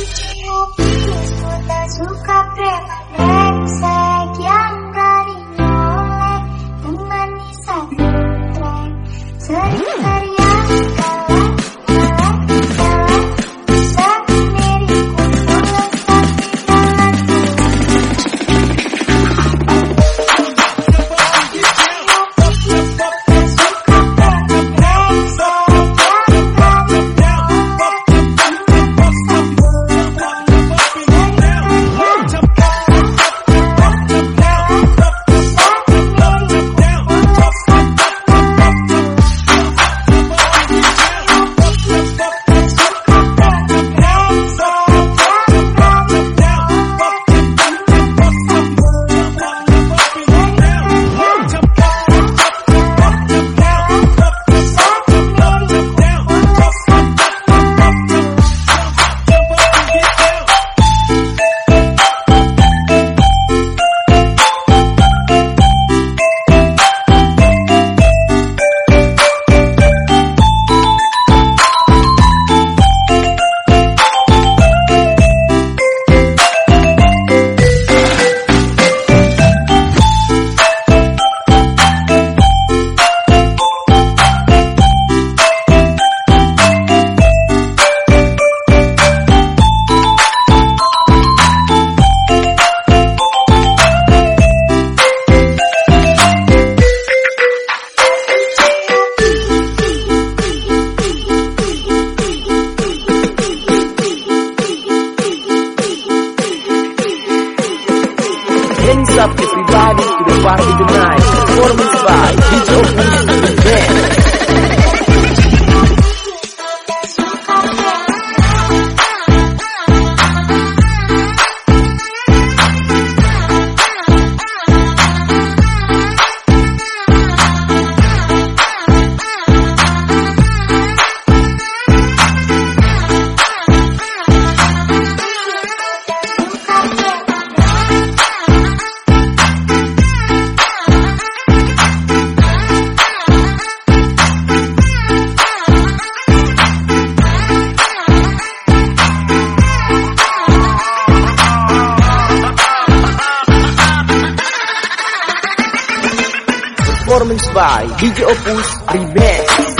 up everybody to by DJ Opus Remix.